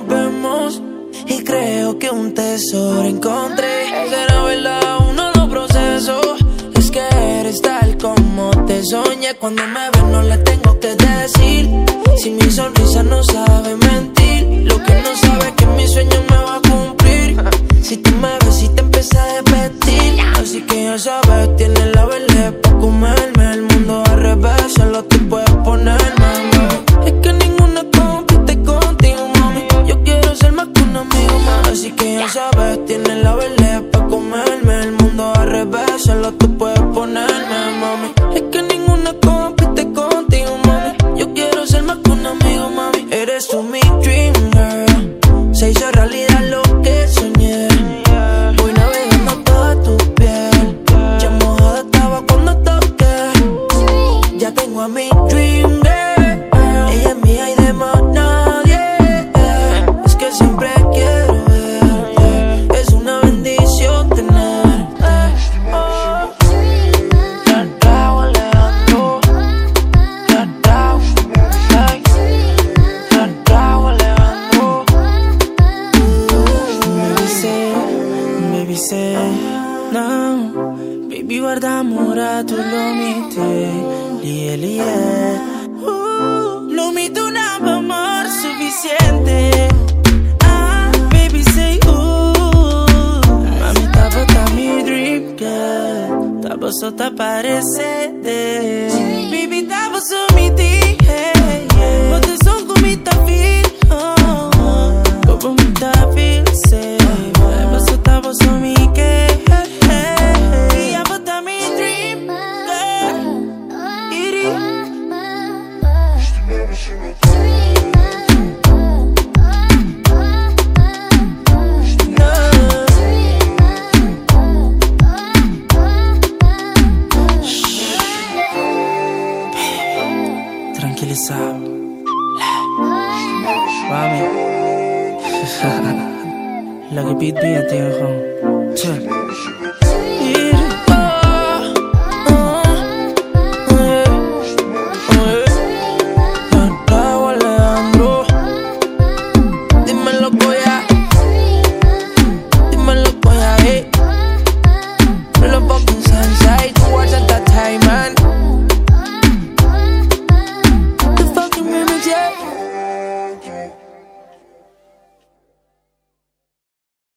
nos vemos y creo que un tesoro encontré. Será verdad, uno lo proceso. Es que eres tal como te soñé. Cuando me ves, no le tengo que decir. Si mi sonrisa no sabe mentir, lo que no sabe es que mi sueño me va a cumplir. Si tú me ves y te empiezas a repetir, así que ya sabes, tienes la verde para comerme. Solo tú puedes ponerme, mami. Es que ninguna compite contigo, mami. Yo quiero ser más que un amigo, mami. Eres tú mi dream girl. Se hizo realidad lo que soñé. Voy navegando toda tu piel. Ya mojada estaba cuando toqué. Ya tengo a mi dream Não, Baby guarda a tu lo mite Lì e lì é uh, Lo mito un amor suficiente. Ah, baby say uh Mami tava tá mi dream girl Tava só tá parecendo Baby tava só Tranquilizado Mami. Lagi beat beat ya kong Check Alejandro